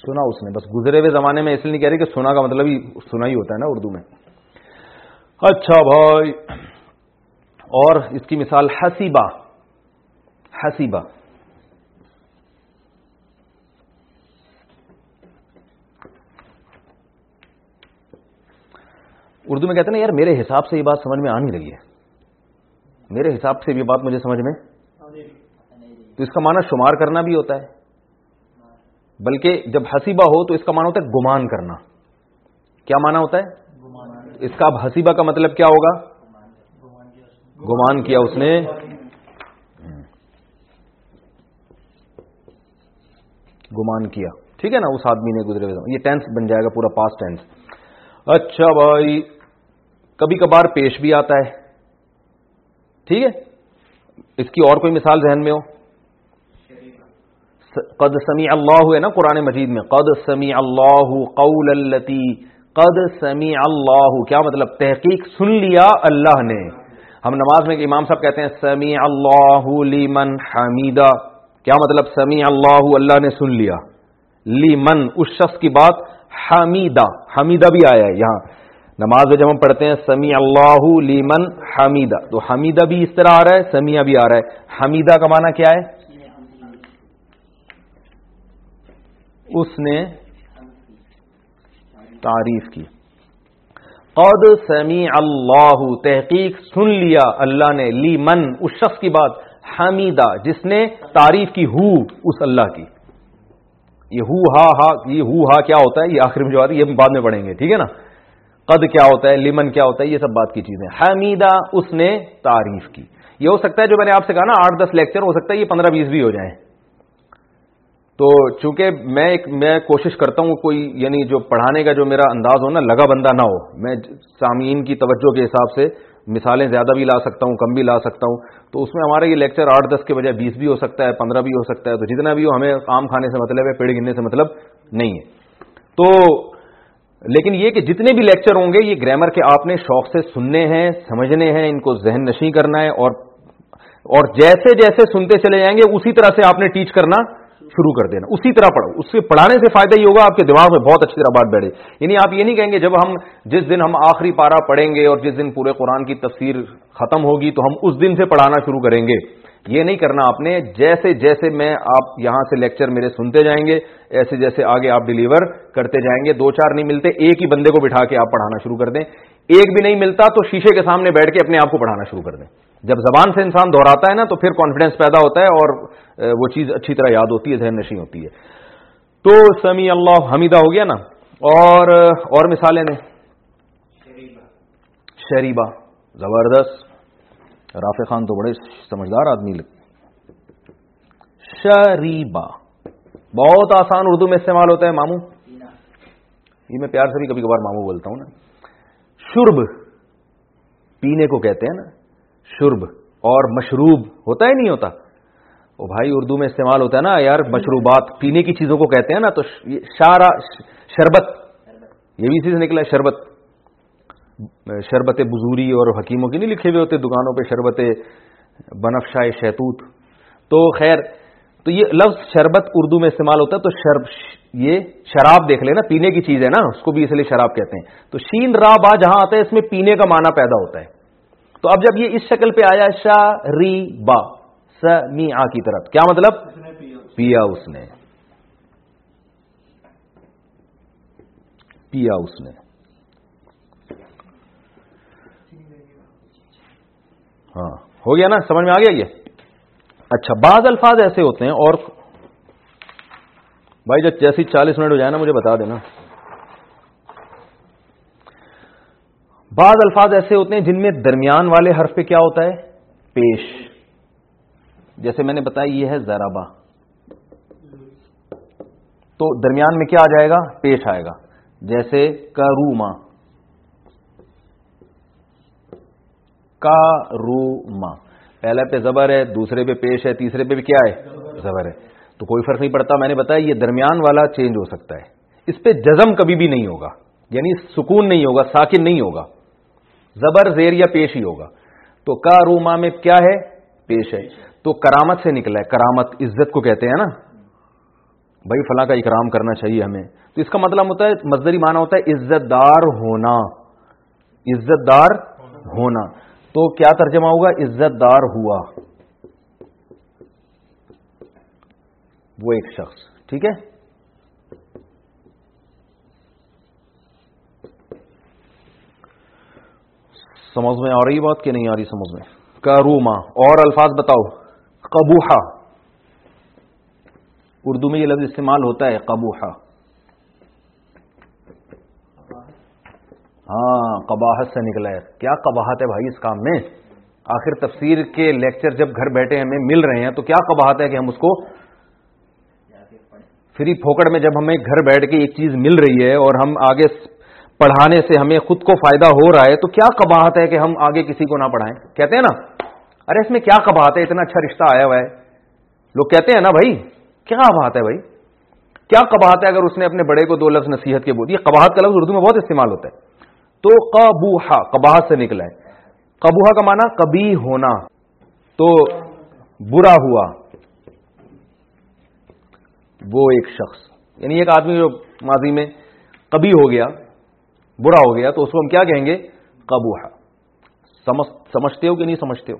[SPEAKER 2] سنا اس نے، بس گزرے ہوئے زمانے میں اس لیے نہیں کہہ رہی کہ سنا کا مطلب ہی سنا ہی ہوتا ہے نا اردو میں۔ اچھا بھائی، اور اس کی مثال حسیبہ۔ حسیبہ۔ اردو میں کہتے ہیں نا، یار میرے حساب سے یہ بات سمجھ میں آ نہیں رہی ہے۔ میرے حساب سے یہ بات مجھے سمجھ میں تو اس کا معنی شمار کرنا بھی ہوتا ہے۔ بلکہ جب حسیبہ ہو تو اس کا معنی ہوتا ہے گمان کرنا۔ کیا معنی ہوتا ہے؟ اس کا اب حسیبہ کا مطلب کیا ہوگا؟ گمان کیا اس نے۔ گمان کیا۔ ٹھیک ہے نا، اس آدمی نے گزرے ہوئے۔ یہ ٹینس بن جائے گا، پورا پاس ٹینس۔ اچھا بھائی۔ کبھی کبھار پیش بھی آتا ہے۔ ٹھیک ہے؟ اس کی اور کوئی مثال ذہن میں ہو؟ قد سمیع اللہ ہے نا قرآن مجید میں۔ قد سمیع اللہ قول التی قد سمیع اللہ کیا مطلب؟ تحقیق سن لیا اللہ نے۔ ہم نماز میں امام صاحب کہتے ہیں سمیع اللہ لیمن حمیدہ کیا مطلب؟ سمیع اللہ اللہ نے سن لیا۔ لیمن اس شخص کی بات حمیدہ حمیدہ بھی آیا ہے یہاں۔ نماز میں جب ہم پڑھتے ہیں سمی اللہ لیمن حمیدہ تو حمیدہ بھی اس طرح آ رہا ہے سمیہ بھی آ رہا ہے۔ حمیدہ کا معنی کیا ہے؟ اس نے تعریف کی۔ قد سمی اللہ تحقیق سن لیا اللہ نے لی من اس شخص کی بات۔ حمیدہ جس نے تعریف کی، ہو، اس اللہ کی۔ یہ ہو، ہا ہا، یہ ہو، ہا کیا ہوتا ہے؟ یہ آخر میں جو آتی ہے، یہ بعد میں پڑھیں گے، ٹھیک ہے نا؟ قد کیا ہوتا ہے لیمن کیا ہوتا ہے، یہ سب بات کی چیزیں۔ حمیدہ، اس نے تعریف کی۔ یہ ہو سکتا ہے، جو میں نے آپ سے کہا نا، آٹھ دس لیکچر، ہو سکتا ہے یہ پندرہ بیس بھی ہو جائیں۔ تو چونکہ میں ایک، میں کوشش کرتا ہوں کوئی یعنی جو پڑھانے کا جو میرا انداز ہو نا، لگا بندہ نہ ہو۔ میں سامعین کی توجہ کے حساب سے مثالیں زیادہ بھی لا سکتا ہوں، کم بھی لا سکتا ہوں۔ تو اس میں ہمارا یہ لیکچر آٹھ دس کے بجائے بیس بھی ہو سکتا ہے، پندرہ بھی ہو سکتا ہے۔ تو جتنا بھی ہو، ہمیں کام کھانے سے مطلب ہے، پیڑ گننے سے مطلب نہیں ہے۔ تو لیکن یہ کہ جتنے بھی لیکچر ہوں گے، یہ گرامر کے آپ نے شوق سے سننے ہیں، سمجھنے ہیں، ان کو ذہن نشیں کرنا ہے اور اور جیسے جیسے سنتے چلے جائیں گے، اسی طرح سے آپ نے ٹیچ کرنا شروع کر دینا۔ اسی طرح پڑھو۔ اس سے پڑھانے سے فائدہ یہ ہوگا، آپ کے دماغ میں بہت اچھی طرح بات بیٹھے۔ یعنی آپ یہ نہیں کہیں گے، جب ہم جس دن ہم آخری پارا پڑھیں گے اور جس دن پورے قرآن کی تفسیر ختم ہوگی، تو ہم اس دن سے پڑھانا شروع کریں گے۔ یہ نہیں کرنا آپ نے، جیسے جیسے میں آپ یہاں سے لیکچر میرے سنتے جائیں گے، ایسے جیسے آگے آپ ڈلیور کرتے جائیں گے۔ دو چار نہیں ملتے، ایک ہی بندے کو بٹھا کے آپ پڑھانا شروع کر دیں۔ ایک بھی نہیں ملتا تو شیشے کے سامنے بیٹھ کے اپنے آپ کو پڑھانا شروع کر دیں۔ جب زبان سے انسان دہراتا ہے نا، تو پھر کانفیڈینس پیدا ہوتا ہے اور وہ چیز اچھی طرح یاد ہوتی ہے، ذہن نشی ہوتی ہے۔ تو سمی اللہ، حمیدہ ہو گیا نا؟ اور اور مثالیں نے شریبا زبردست۔ رافع خان تو بڑے سمجھدار آدمی لگتے شریبا بہت آسان اردو میں استعمال ہوتا ہے ماموں۔ یہ میں پیار سے بھی کبھی کبھار ماموں بولتا ہوں نا۔ شرب پینے کو کہتے ہیں نا۔ شرب اور مشروب ہوتا ہی نہیں ہوتا۔ وہ بھائی اردو میں استعمال ہوتا ہے نا، یار مشروبات پینے کی چیزوں کو کہتے ہیں نا، تو شارا شربت۔ یہ بھی چیز نکلا ہے، شربت۔ شربت بزوری اور حکیموں کی نہیں لکھے ہوئے ہوتے، دکانوں پہ شربت بنفشا شہتوت تو خیر، تو یہ لفظ شربت اردو میں استعمال ہوتا ہے، تو شرب، یہ شراب دیکھ لینا، پینے کی چیز ہے نا، اس کو بھی اس لیے شراب کہتے ہیں۔ تو شین را با جہاں آتا ہے، اس میں پینے کا معنی پیدا ہوتا ہے۔ تو اب جب یہ اس شکل پہ آیا شاہ ری با، س می آ کی طرف، کیا مطلب؟ پیا اس نے۔ پیا اس نے۔ ہاں۔ ہو گیا نا؟ سمجھ میں آ گیا یہ؟ اچھا بعض الفاظ ایسے ہوتے ہیں اور بھائی جب جیسی چالیس منٹ ہو جائے نا، مجھے بتا دینا۔ بعض الفاظ ایسے ہوتے ہیں جن میں درمیان والے حرف پہ کیا ہوتا ہے؟ پیش۔ جیسے میں نے بتایا، یہ ہے زرابا۔ تو درمیان میں کیا آ جائے گا؟ پیش آئے گا۔ جیسے، کروما۔ کا روما پہلے پہ زبر ہے، دوسرے پہ پیش ہے، تیسرے پہ بھی کیا ہے؟ زبر ہے۔ تو کوئی فرق نہیں پڑتا، میں نے بتایا یہ درمیان والا چینج ہو سکتا ہے۔ اس پہ جزم کبھی بھی نہیں ہوگا یعنی سکون نہیں ہوگا، ساکن نہیں ہوگا۔ زبر، زیر یا پیش ہی ہوگا۔ تو کا روما میں کیا ہے؟ پیش ہے۔ تو کرامت سے نکلا ہے، کرامت، عزت کو کہتے ہیں نا۔ بھائی فلاں کا اکرام کرنا چاہیے ہمیں۔ تو اس کا مطلب ہوتا ہے مزدری معنی ہوتا ہے عزت دار ہونا۔ عزت دار ہونا۔ تو کیا ترجمہ ہوگا؟ عزت دار ہوا۔ وہ ایک شخص، ٹھیک ہے؟ سمجھ میں آ رہی بات کہ نہیں آ رہی سمجھ میں؟ کروما اور الفاظ بتاؤ۔ قبوحا اردو میں یہ لفظ استعمال ہوتا ہے قبوحا ہاں قباحت سے نکلا ہے۔ کیا قباحت ہے بھائی اس کام میں؟ آخر تفسیر کے لیکچر جب گھر بیٹھے ہمیں مل رہے ہیں تو کیا قباحت ہے کہ ہم اس کو فری پھوکڑ میں جب ہمیں گھر بیٹھ کے ایک چیز مل رہی ہے اور ہم آگے پڑھانے سے ہمیں خود کو فائدہ ہو رہا ہے تو کیا قباحت ہے کہ ہم آگے کسی کو نہ پڑھائیں؟ کہتے ہیں نا، ارے اس میں کیا کباہت ہے؟ اتنا اچھا رشتہ آیا ہوا ہے۔ لوگ کہتے ہیں نا بھائی، کیا بات ہے بھائی؟ کیا کباہت ہے اگر اس نے اپنے بڑے کو دو لفظ نصیحت کے بول یہ کباہت کا لفظ اردو میں بہت استعمال ہوتا ہے۔ تو قبوہا کباہت سے نکلا ہے۔ قبوہا کا معنی کبھی ہونا، تو برا ہوا۔ وہ ایک شخص یعنی ایک آدمی جو ماضی میں کبھی ہو گیا، برا ہو گیا، تو اس کو ہم کیا کہیں گے؟ قبوہا سمجھتے ہو کہ نہیں سمجھتے ہو؟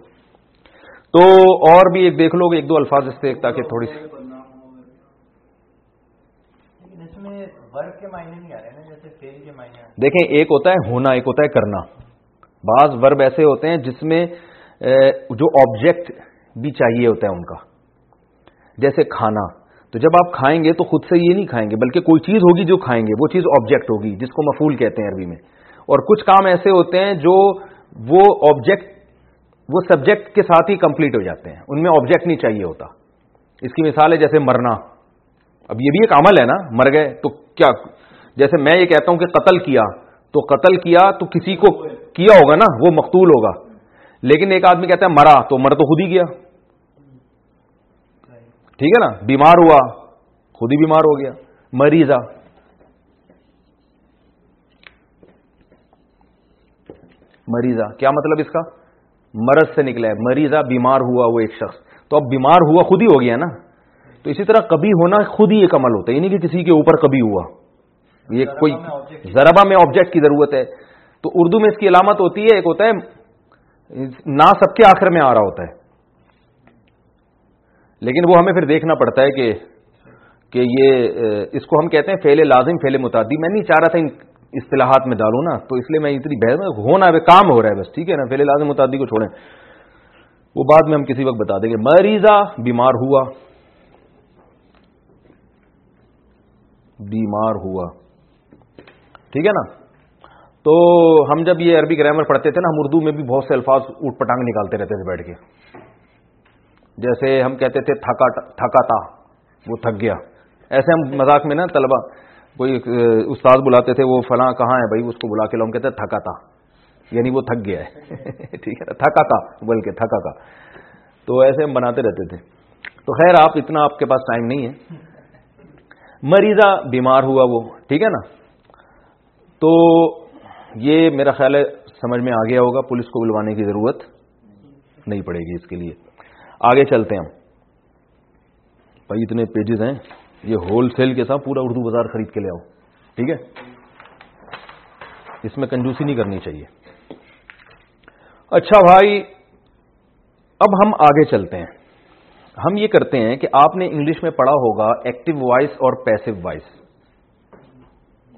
[SPEAKER 2] تو اور بھی ایک دیکھ لو گے ایک دو الفاظ اس سے تاکہ تھوڑی سی۔ دیکھیں، ایک ہوتا ہے ہونا، ایک ہوتا ہے کرنا۔ بعض ورب ایسے ہوتے ہیں جس میں جو آبجیکٹ بھی چاہیے ہوتا ہے ان کا۔ جیسے کھانا۔ تو جب آپ کھائیں گے تو خود سے یہ نہیں کھائیں گے، بلکہ کوئی چیز ہوگی جو کھائیں گے، وہ چیز آبجیکٹ ہوگی، جس کو مفول کہتے ہیں عربی میں۔ اور کچھ کام ایسے ہوتے ہیں جو وہ آبجیکٹ وہ سبجیکٹ کے ساتھ ہی کمپلیٹ ہو جاتے ہیں۔ ان میں آبجیکٹ نہیں چاہیے ہوتا۔ اس کی مثال ہے جیسے مرنا۔ اب یہ بھی ایک عمل ہے نا، مر گئے تو کیا جیسے میں یہ کہتا ہوں کہ قتل کیا، تو قتل کیا تو کسی کو کیا ہوگا نا، وہ مقتول ہوگا۔ لیکن ایک آدمی کہتا ہے مرا، تو مر تو خود ہی گیا۔ ٹھیک ہے نا؟ بیمار ہوا، خود ہی بیمار ہو گیا مریضا مریضا کیا مطلب اس کا؟ مرض سے نکلا ہے۔ مریضا بیمار ہوا وہ ایک شخص۔ تو اب بیمار ہوا خود ہی ہو گیا نا۔ تو اسی طرح کبھی ہونا خود ہی ایک عمل ہوتا ہے یعنی کہ کسی کے اوپر کبھی ہوا۔ یہ کوئی ذربا میں آبجیکٹ کی ضرورت ہے۔ تو اردو میں اس کی علامت ہوتی ہے ایک ہوتا ہے نہ سب کے آخر میں آ رہا ہوتا ہے۔ لیکن وہ ہمیں پھر دیکھنا پڑتا ہے کہ کہ یہ اس کو ہم کہتے ہیں فیل لازم فیل متعدی۔ میں نہیں چاہ رہا تھا ان اصطلاحات میں ڈالوں نا تو اس لیے میں اتنی بحث ہونا ہے کام ہو رہا ہے بس ٹھیک ہے نا؟ فیل لازم متعدی کو چھوڑیں۔ وہ بعد میں ہم کسی وقت بتا دیں گے۔ مریضہ بیمار ہوا۔ بیمار ہوا۔ ٹھیک ہے نا؟ تو ہم جب یہ عربی گرامر پڑھتے تھے نا، ہم اردو میں بھی بہت سے الفاظ اٹھ پٹانگ نکالتے رہتے تھے بیٹھ کے۔ جیسے ہم کہتے تھے تھکا تھکا تھا وہ تھک گیا۔ ایسے ہم مذاق میں نا طلبا کوئی استاد بلاتے تھے، وہ فلاں کہاں ہے بھائی؟ اس کو بلا کے لوگ کہتے تھکا تھا یعنی وہ تھک گیا ہے۔ ٹھیک ہے تھکا تھا بول کے تھکا کا تو ایسے ہم بناتے رہتے تھے۔ تو خیر، آپ اتنا آپ کے پاس ٹائم نہیں ہے۔ مریضہ بیمار ہوا وہ، ٹھیک ہے نا؟ تو یہ میرا خیال ہے سمجھ میں آ گیا ہوگا، پولیس کو بلوانے کی ضرورت نہیں پڑے گی اس کے لیے۔ آگے چلتے ہیں ہم۔ بھائی، اتنے پیجز ہیں۔ یہ ہول سیل کے ساتھ پورا اردو بازار خرید کے لے آؤ۔ ٹھیک ہے؟ اس میں کنجوسی نہیں کرنی چاہیے۔ اچھا بھائی، اب ہم آگے چلتے ہیں۔ ہم یہ کرتے ہیں کہ آپ نے انگلش میں پڑھا ہوگا ایکٹیو وائس اور پیسو وائس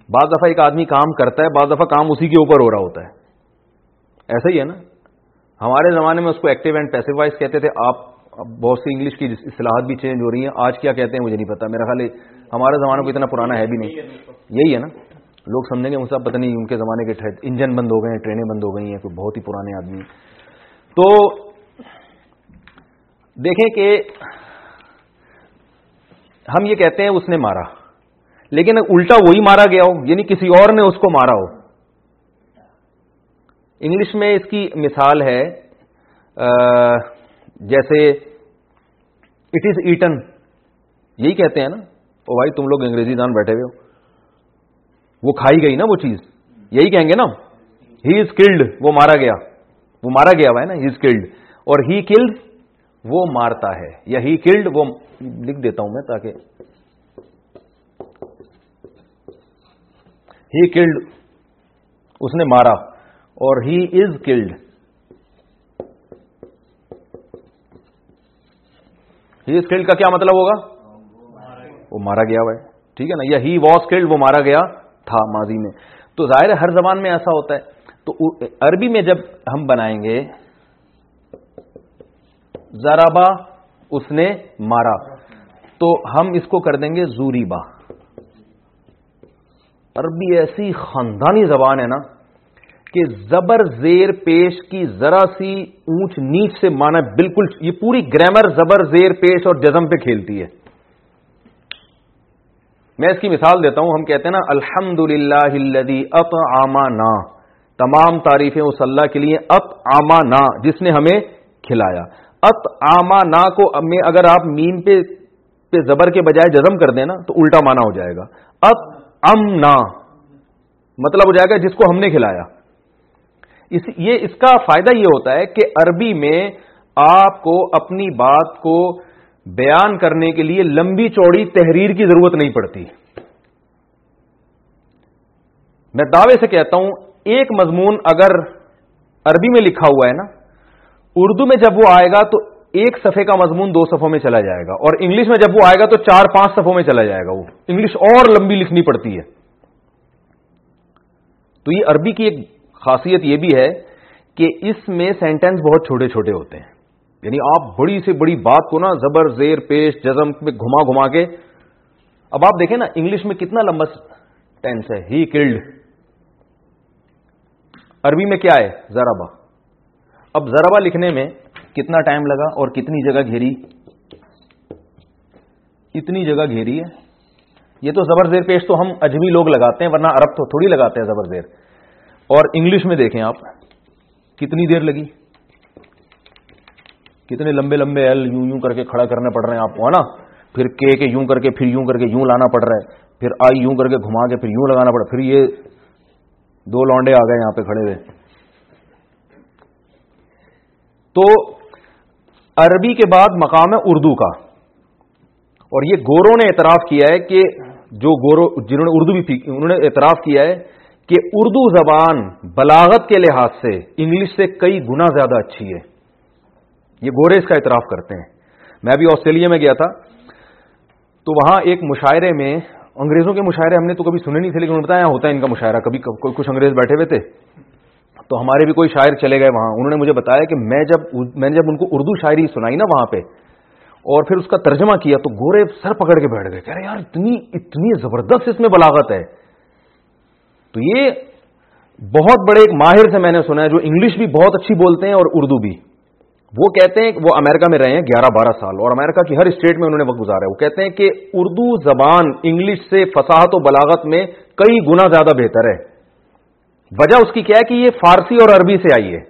[SPEAKER 2] بعض دفعہ ایک آدمی کام کرتا ہے، بعض دفعہ کام اسی کے اوپر ہو رہا ہوتا ہے۔ ایسا ہی ہے نا؟ ہمارے زمانے میں اس کو ایکٹیو اینڈ پیسو وائس کہتے تھے۔ آپ بہت سی انگلش کی اصلاحات بھی چینج ہو رہی ہیں۔ آج کیا کہتے ہیں مجھے نہیں پتا میرا خیال ہے ہمارے زمانے کو اتنا پرانا ہے بھی نہیں۔ یہی ہے نا؟ لوگ سمجھیں گے مجھے پتہ نہیں ان کے زمانے کے انجن بند ہو گئے ہیں، ٹرینیں بند ہو گئی ہیں، کوئی بہت ہی پرانے آدمی تو دیکھیں کہ ہم یہ کہتے ہیں، اس نے مارا۔ لیکن الٹا وہی مارا گیا ہو یعنی کسی اور نے اس کو مارا ہو۔ انگلش میں اس کی مثال ہے جیسے اٹ از ایٹن یہی کہتے ہیں نا، او بھائی تم لوگ انگریزی دان بیٹھے ہوئے ہو۔ وہ کھائی گئی نا وہ چیز، یہی کہیں گے نا۔ ہی از کلڈ وہ مارا گیا۔ وہ مارا گیا ہوا ہے نا ہی از کلڈ اور ہی کلڈ وہ مارتا ہے۔ یا ہی کلڈ وہ لکھ دیتا ہوں میں تاکہ ہی کلڈ اس نے مارا اور ہی is killed he is killed کا کیا مطلب ہوگا وہ مارا گیا ہوا ہے ٹھیک ہے نا یا ہی واس کلڈ وہ مارا گیا تھا ماضی میں تو ظاہر ہے ہر زبان میں ایسا ہوتا ہے تو عربی میں جب ہم بنائیں گے ذرابا اس نے مارا تو ہم اس کو کر دیں گے زوریبا عربی ایسی خاندانی زبان ہے نا کہ زبر زیر پیش کی ذرا سی اونچ نیچ سے مانا بالکل یہ پوری گرامر زبر زیر پیش اور جزم پہ کھیلتی ہے۔ میں اس کی مثال دیتا ہوں، ہم کہتے ہیں نا الحمد للہ اط آما نا تمام تعریفیں اس اللہ کے لیے ات آما نا جس نے ہمیں کھلایا۔ ات آما نا کو میں اگر آپ میم پہ پہ زبر کے بجائے جزم کر دینا تو الٹا مانا ہو جائے گا۔ ات ام نا مطلب ہو جائے گا جس کو ہم نے کھلایا۔ اس، یہ، اس کا فائدہ یہ ہوتا ہے کہ عربی میں آپ کو اپنی بات کو بیان کرنے کے لیے لمبی چوڑی تحریر کی ضرورت نہیں پڑتی۔ میں دعوے سے کہتا ہوں، ایک مضمون اگر عربی میں لکھا ہوا ہے نا، اردو میں جب وہ آئے گا تو ایک صفحے کا مضمون دو صفوں میں چلا جائے گا اور انگلش میں جب وہ آئے گا تو چار پانچ صفوں میں چلا جائے گا وہ۔ انگلش اور لمبی لکھنی پڑتی ہے۔ تو یہ عربی کی ایک خاصیت یہ بھی ہے کہ اس میں سینٹینس بہت چھوٹے چھوٹے ہوتے ہیں۔ یعنی آپ بڑی سے بڑی بات کو نا زبر، زیر، پیش، جزم میں گھما گھما کے اب آپ دیکھیں نا انگلش میں کتنا لمبا ٹینس ہے۔ ہی کلڈ عربی میں کیا ہے؟ زرابا اب زرابا لکھنے میں کتنا ٹائم لگا اور کتنی جگہ گھیری؟ اتنی جگہ گھیری ہے۔ یہ تو زبر زیر پیش تو ہم اجمی لوگ لگاتے ہیں، ورنہ عرب تو تھوڑی لگاتے ہیں زبر زیر۔ اور انگلش میں دیکھیں آپ، کتنی دیر لگی؟ کتنے لمبے لمبے ایل یوں یوں کر کے کھڑا کرنے پڑ رہے ہیں آپ کو، ہے نا؟ پھر کے کے یوں کر کے، پھر یوں کر کے یوں لانا پڑ رہا ہے۔ پھر آئی یوں کر کے گھما کے پھر یوں لگانا پڑا پھر یہ دو لانڈے آ گئے یہاں پہ کھڑے ہوئے۔ تو عربی کے بعد مقام ہے اردو کا۔ اور یہ گوروں نے اعتراف کیا ہے کہ جو گورو، جنہوں نے اردو بھی انہوں نے اعتراف کیا ہے کہ اردو زبان بلاغت کے لحاظ سے انگلش سے کئی گنا زیادہ اچھی ہے۔ یہ گورے اس کا اعتراف کرتے ہیں۔ میں ابھی آسٹریلیا میں گیا تھا۔ تو وہاں ایک مشاعرے میں، انگریزوں کے مشاعرے ہم نے تو کبھی سنے نہیں تھے، لیکن بتایا ہوتا ہے ان کا مشاعرہ، کبھی کچھ انگریز بیٹھے ہوئے تھے۔ تو ہمارے بھی کوئی شاعر چلے گئے وہاں۔ انہوں نے مجھے بتایا کہ میں جب میں نے جب ان کو اردو شاعری سنائی نا وہاں پہ، اور پھر اس کا ترجمہ کیا تو گورے سر پکڑ کے بیٹھ گئے کہہ رہے یار، اتنی اتنی زبردست اس میں بلاغت ہے۔ تو یہ بہت بڑے ایک ماہر سے میں نے سنا ہے جو انگلش بھی بہت اچھی بولتے ہیں اور اردو بھی۔ وہ کہتے ہیں کہ وہ امریکہ میں رہے ہیں گیارہ بارہ سال، اور امریکہ کی ہر اسٹیٹ میں انہوں نے وقت گزارا ہے۔ وہ کہتے ہیں کہ اردو زبان انگلش سے فصاحت و بلاغت میں کئی گنا زیادہ بہتر ہے۔ وجہ اس کی کیا ہے کہ یہ فارسی اور عربی سے آئی ہے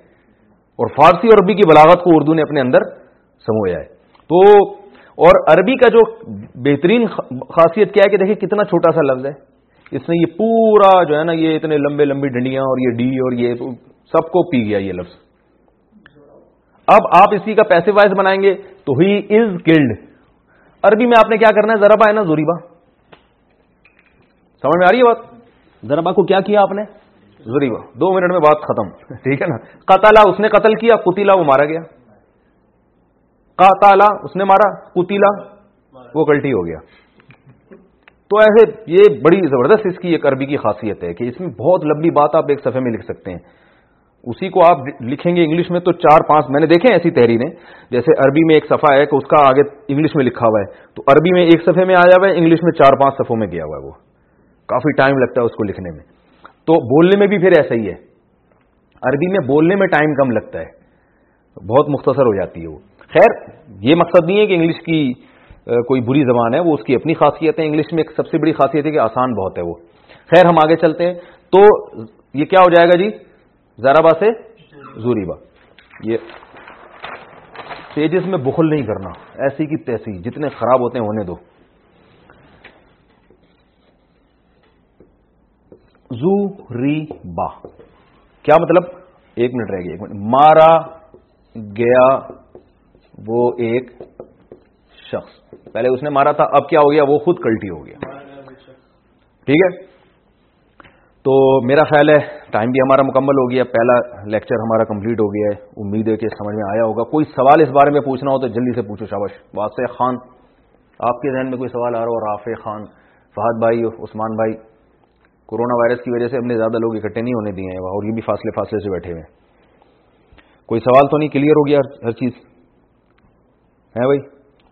[SPEAKER 2] اور فارسی اور عربی کی بلاغت کو اردو نے اپنے اندر سمویا ہے۔ تو اور عربی کا جو بہترین خاصیت کیا ہے کہ دیکھیں کتنا چھوٹا سا لفظ ہے۔ اس نے یہ پورا جو ہے نا یہ اتنے لمبے لمبی ڈنڈیاں اور یہ ڈی اور یہ سب کو پی گیا یہ لفظ۔ اب آپ اسی کا پیسے وائز بنائیں گے تو ہی از کلڈ۔ عربی میں آپ نے کیا کرنا ہے؟ ذرا ہے نا زوریبا۔ سمجھ میں آ رہی ہے بات؟ ذرا کو کیا کیا آپ نے؟ زوریبا دو منٹ میں بات ختم. ٹھیک ہے نا؟ قتلا اس نے قتل کیا کتیلا وہ مارا گیا. قاتالا اس نے مارا کتیلا وہ کلٹی ہو گیا. تو ایسے یہ بڑی زبردست اس کی ایک عربی کی خاصیت ہے کہ اس میں بہت لمبی بات آپ ایک صفحے میں لکھ سکتے ہیں. اسی کو آپ لکھیں گے انگلش میں تو چار پانچ میں نے دیکھے ایسی تحریریں جیسے عربی میں ایک صفحہ ہے کہ اس کا آگے انگلش میں لکھا ہوا ہے. تو عربی میں ایک صفحے میں آیا ہوا ہے، انگلش میں چار پانچ صفوں میں گیا ہوا ہے وہ. کافی ٹائم لگتا ہے اس کو لکھنے میں. تو بولنے میں بھی پھر ایسا ہی ہے۔ عربی میں بولنے میں ٹائم کم لگتا ہے۔ بہت مختصر ہو جاتی ہے وہ۔ خیر، یہ مقصد نہیں ہے کہ انگلش کی کوئی بری زبان ہے، وہ اس کی اپنی خاصیت ہے انگلش میں ایک سب سے بڑی خاصیت ہے کہ آسان بہت ہے وہ۔ خیر، ہم آگے چلتے ہیں۔ تو یہ کیا ہو جائے گا جی؟ زارابا سے زوریبا۔ یہ پیجز میں بخل نہیں کرنا۔ ایسی کی تیسی، جتنے خراب ہوتے ہیں ہونے دو۔ زو ری با۔ کیا مطلب؟ ایک منٹ رہ گیا ایک منٹ۔ مارا گیا وہ ایک شخص۔ پہلے اس نے مارا تھا، اب کیا ہو گیا؟ وہ خود کلٹی ہو گیا۔ ٹھیک ہے؟ تو میرا خیال ہے، ٹائم بھی ہمارا مکمل ہو گیا۔ پہلا لیکچر ہمارا کمپلیٹ ہو گیا ہے۔ امید ہے کہ سمجھ میں آیا ہوگا۔ کوئی سوال اس بارے میں پوچھنا ہو تو جلدی سے پوچھو شابش واسع خان، آپ کے ذہن میں کوئی سوال آ رہا ہو؟ رافع خان، فہد بھائی، عثمان بھائی۔ کورونا وائرس کی وجہ سے ہم نے زیادہ لوگ اکٹھے نہیں ہونے دیے ہیں اور یہ بھی فاصلے فاصلے سے بیٹھے ہوئے کوئی سوال تو نہیں؟ کلیئر ہو گیا ہر چیز؟ ہے بھائی؟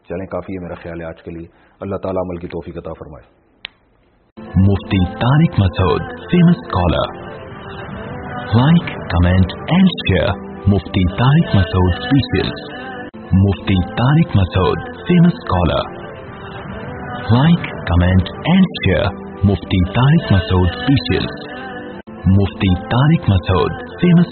[SPEAKER 2] چلیں، کافی ہے میرا خیال ہے آج کے لیے۔ اللہ تعالیٰ عمل کی توفیق عطا فرمائے۔
[SPEAKER 1] Mufti Tariq Masood famous caller like comment and share Mufti Tariq Masood special Mufti Tariq Masood famous caller like comment and share Mufti Tariq Masood special Mufti Tariq Masood famous